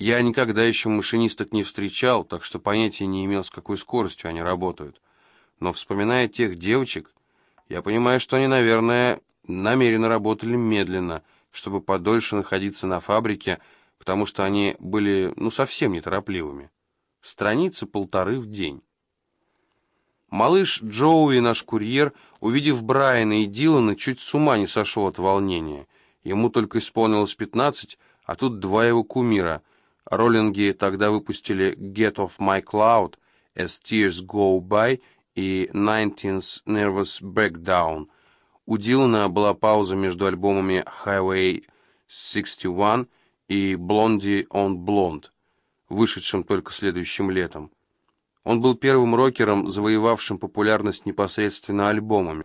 Я никогда еще машинисток не встречал, так что понятия не имел, с какой скоростью они работают. Но вспоминая тех девочек, я понимаю, что они, наверное, намеренно работали медленно, чтобы подольше находиться на фабрике, потому что они были, ну, совсем неторопливыми. Страницы полторы в день. Малыш Джоуи, наш курьер, увидев Брайана и Дилана, чуть с ума не сошел от волнения. Ему только исполнилось пятнадцать, а тут два его кумира. Роллинги тогда выпустили «Get Off My Cloud», «As Tears Go By» и «Nineteenth Nervous Breakdown». У Дилана была пауза между альбомами «Highway 61» и «Blondie on Blonde», вышедшим только следующим летом. Он был первым рокером, завоевавшим популярность непосредственно альбомами.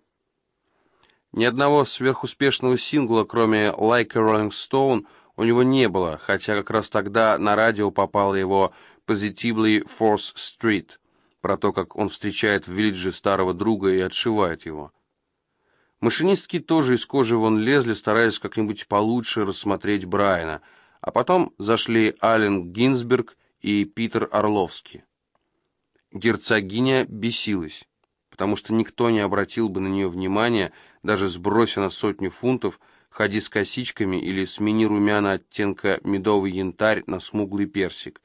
Ни одного сверхуспешного сингла, кроме «Like a Rolling Stone», у него не было, хотя как раз тогда на радио попала его «Positively Force Street», про то, как он встречает в Виллидже старого друга и отшивает его. Машинистки тоже из кожи вон лезли, стараясь как-нибудь получше рассмотреть Брайана, а потом зашли Ален Гинзберг и Питер Орловский. Герцогиня бесилась, потому что никто не обратил бы на нее внимания, даже сброся на сотню фунтов, ходи с косичками или смени румяна оттенка медовый янтарь на смуглый персик.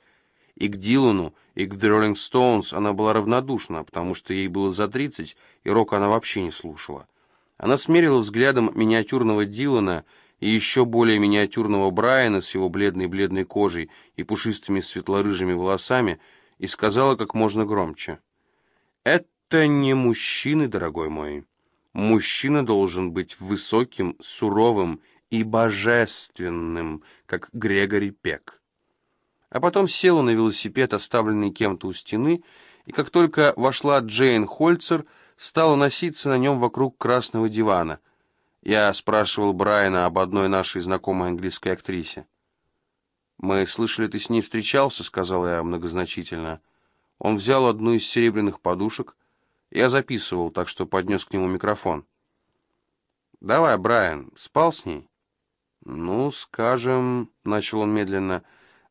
И к Дилану, и к The Rolling Stones она была равнодушна, потому что ей было за тридцать, и рок она вообще не слушала. Она смерила взглядом миниатюрного Дилана и еще более миниатюрного Брайана с его бледной-бледной кожей и пушистыми светлорыжими волосами и сказала как можно громче. «Это не мужчины, дорогой мой». Мужчина должен быть высоким, суровым и божественным, как Грегори Пек. А потом села на велосипед, оставленный кем-то у стены, и как только вошла Джейн Хольцер, стала носиться на нем вокруг красного дивана. Я спрашивал Брайана об одной нашей знакомой английской актрисе. «Мы слышали, ты с ней встречался», — сказал я многозначительно. Он взял одну из серебряных подушек, я записывал, так что поднес к нему микрофон. «Давай, Брайан, спал с ней?» «Ну, скажем...» — начал он медленно.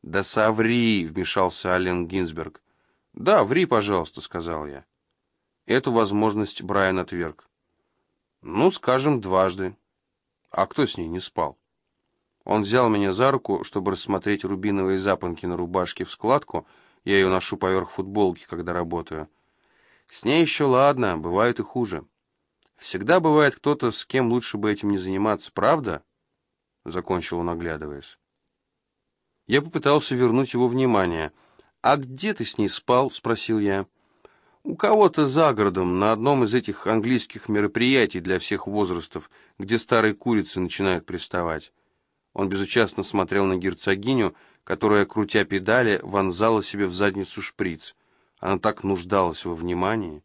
«Да соври!» — вмешался Ален Гинзберг. «Да, ври, пожалуйста», — сказал я. Эту возможность Брайан отверг. «Ну, скажем, дважды. А кто с ней не спал?» Он взял меня за руку, чтобы рассмотреть рубиновые запонки на рубашке в складку. Я ее ношу поверх футболки, когда работаю. С ней еще ладно, бывает и хуже. Всегда бывает кто-то, с кем лучше бы этим не заниматься, правда? Закончил он, оглядываясь. Я попытался вернуть его внимание. «А где ты с ней спал?» — спросил я. «У кого-то за городом, на одном из этих английских мероприятий для всех возрастов, где старые курицы начинают приставать». Он безучастно смотрел на герцогиню, которая, крутя педали, вонзала себе в задницу шприц. Она так нуждалась во внимании.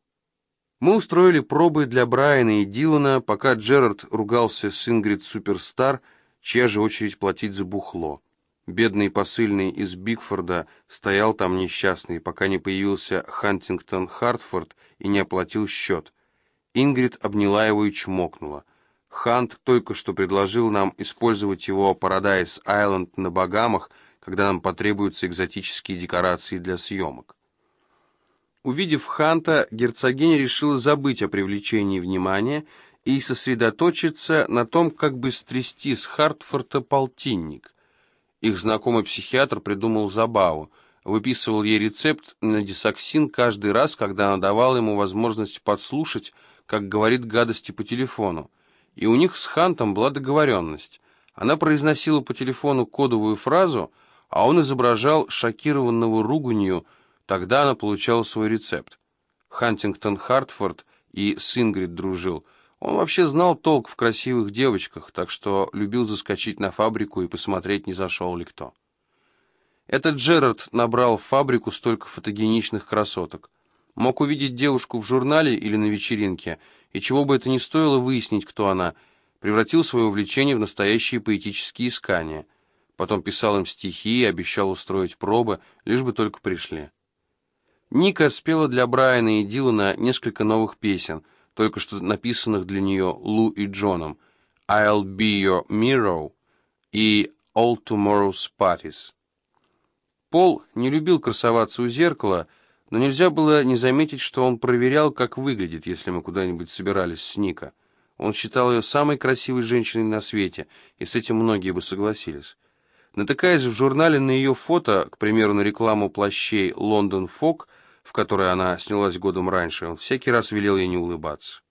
Мы устроили пробы для Брайана и Дилана, пока Джерард ругался с Ингрид Суперстар, чья же очередь платить за бухло. Бедный посыльный из Бигфорда стоял там несчастный, пока не появился Хантингтон Хартфорд и не оплатил счет. Ингрид обняла его и чмокнула. Хант только что предложил нам использовать его Paradise Island на Багамах, когда нам потребуются экзотические декорации для съемок. Увидев Ханта, герцогиня решила забыть о привлечении внимания и сосредоточиться на том, как бы стрясти с Хартфорта полтинник. Их знакомый психиатр придумал забаву. Выписывал ей рецепт на дисоксин каждый раз, когда она давала ему возможность подслушать, как говорит гадости по телефону. И у них с Хантом была договоренность. Она произносила по телефону кодовую фразу, а он изображал шокированного руганью, Тогда она получала свой рецепт. Хантингтон Хартфорд и с Ингрид дружил. Он вообще знал толк в красивых девочках, так что любил заскочить на фабрику и посмотреть, не зашел ли кто. Этот Джерард набрал в фабрику столько фотогеничных красоток. Мог увидеть девушку в журнале или на вечеринке, и чего бы это ни стоило выяснить, кто она, превратил свое увлечение в настоящие поэтические искания. Потом писал им стихи и обещал устроить пробы, лишь бы только пришли. Ника спела для Брайана и Дилана несколько новых песен, только что написанных для нее Лу и Джоном. «I'll be your mirror» и «All Tomorrow's Parties». Пол не любил красоваться у зеркала, но нельзя было не заметить, что он проверял, как выглядит, если мы куда-нибудь собирались с Ника. Он считал ее самой красивой женщиной на свете, и с этим многие бы согласились. Натыкаясь в журнале на ее фото, к примеру, на рекламу плащей «Лондон Фок», в которой она снялась годом раньше, он всякий раз велел ей не улыбаться.